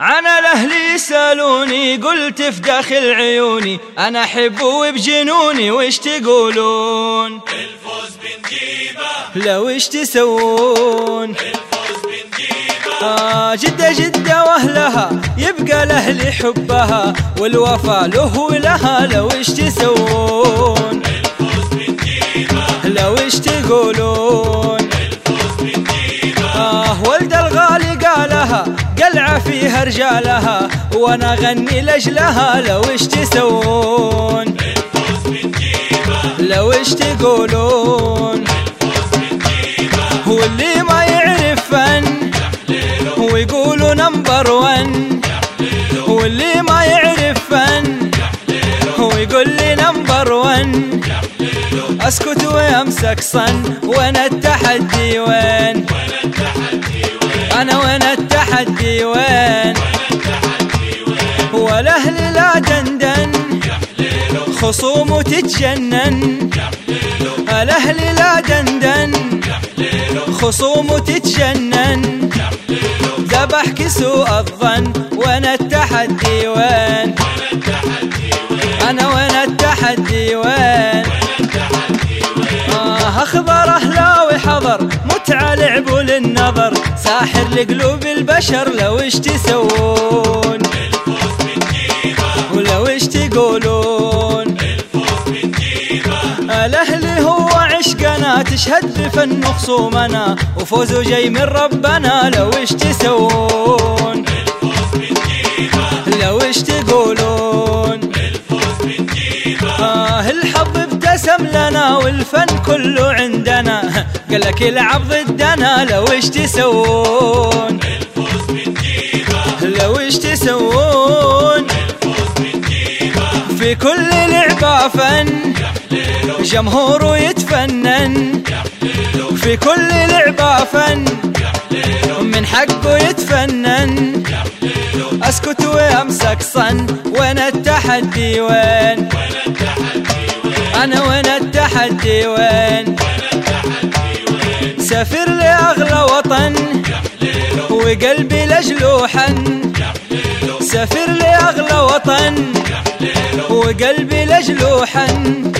أنا الأهل يسألوني قلت في داخل عيوني أنا أحب وبجنوني وش تقولون؟ الفوز بنجيبة. لو وش تسوون؟ الفوز بنجيبة. آه جدة جدة وأهلها يبقى الأهل حبها والوفا له ولها لو وش تسوون؟ الفوز بنجيبة. لو وش تقولون؟ رجالها وأنا غني لأجلها. لو إيش تسوون؟ لو إيش تقولون؟ واللي ما يعرف فن ويقولوا number one. واللي ما يعرف فن ويقول لي number one. أسكت وأمسك صن وأنا التحدي وين وين؟ أنا وأنا التحدي وين؟ خصوم تتجنن. الأهل لا دندن. خصوم تتجنن. ذبح كسوء الظن وأنا التحدي وين؟ أنا وأنا التحدي وين؟ آه اخضر أهلاوي حضر. متعة لعب للنظر. ساحر لقلوب البشر لو إيش تسوون؟ تشهد بفن خصومنا وفوزه جاي من ربنا. لو إيش تسوون؟ لو إيش تقولون؟ آه الحظ ابتسم لنا والفن كله عندنا. قال لك العب ضدنا لو إيش تسوون؟ لو إيش تسوون؟ في كل لعبة فن جمهوره يتفنن. في كل لعبة فن. من حقه يتفنن. أسكت وأمسك صن. وين التحدي وين؟ أنا وين التحدي وين؟ سافر لأغلى وطن. وقلبي لاجله حن سافر لأغلى وطن. وقلبي لاجله حن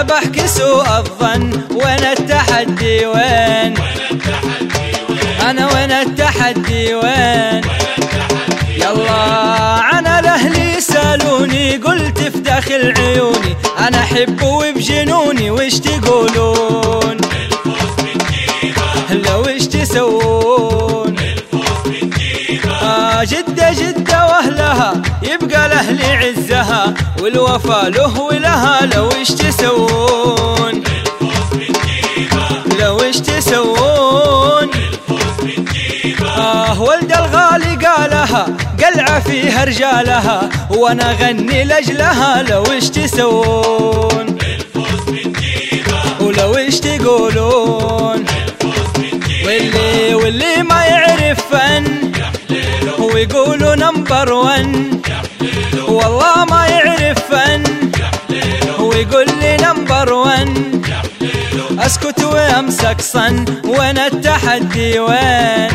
ذبح كسوء الظن. وين التحدي؟ وين؟ التحدي وين التحدي؟ وين؟ يلا أنا الأهلي يسالوني قلت في داخل عيوني أنا أحب وبجنوني وش تقولون؟ لو إيش تسوون؟ واهلها يبقى الأهل عزها والوفا له ولها لو إيش تسوون؟ لو إيش تسوون؟ آه ولد الغالي قالها قلعة فيها رجالها وأنا غني لأجلها لو إيش تسوون؟ ولو إيش تقولون؟ واللي واللي ما يعرف فن ويقولوا نمبر ون والله ما يعرف فن. ويقول لي number one أسكت وأمسك صن. وين التحدي وين؟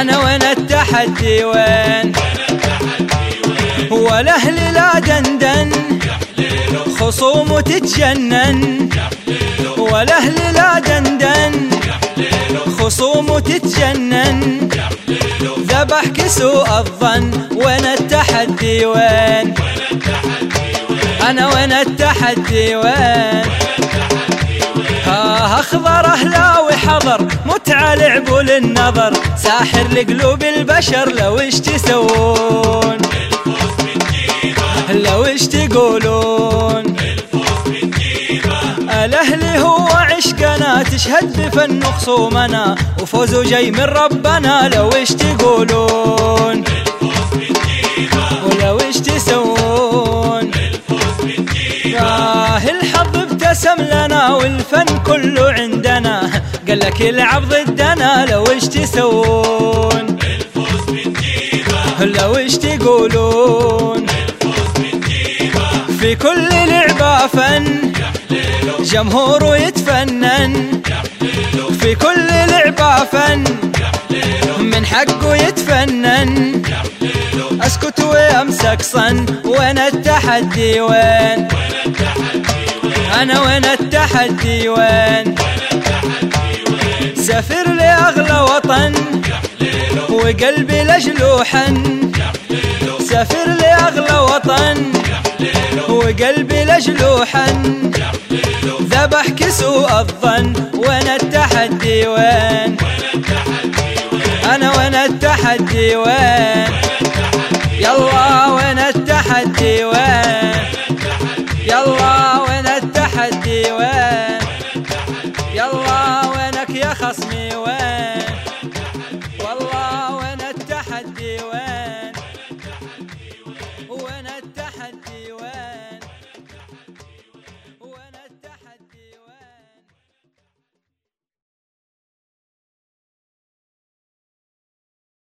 أنا وين التحدي وين؟ وأنا التحدي وين والأهلي لا دندن خصوم تتجنن. والأهلي لا دندن خصوم تتجنن. كسوء الظن. وين التحدي وين؟ التحدي وين التحدي وين؟ ها أخضر أهلاوي حضر. متعة لعب للنظر. ساحر لقلوب البشر. لو إيش تسوون؟ لو إيش تقولون؟ تشهد بفن خصومنا وفوزه جاي من ربنا. لو إيش تقولون؟ ولو إيش تسوون؟ آه الحظ ابتسم لنا والفن كله عندنا. قال لك العب ضدنا لو إيش تسوون؟ لو إيش تقولون؟ في كل لعبة فن. جمهوره يتفنن في كل لعبة فن. من حقه يتفنن. أسكت وأمسك صن. وين التحدي وين؟ أنا وين التحدي وين؟ سافر لأغلى وطن. وقلبي لجلو حن سافر لأغلى وطن. وقلبي لجلوحا ذبح كسو الظن وين التحدي وين؟ أنا وين التحدي وين؟ يلا وين التحدي وين؟ يلا وين التحدي وين؟ जीव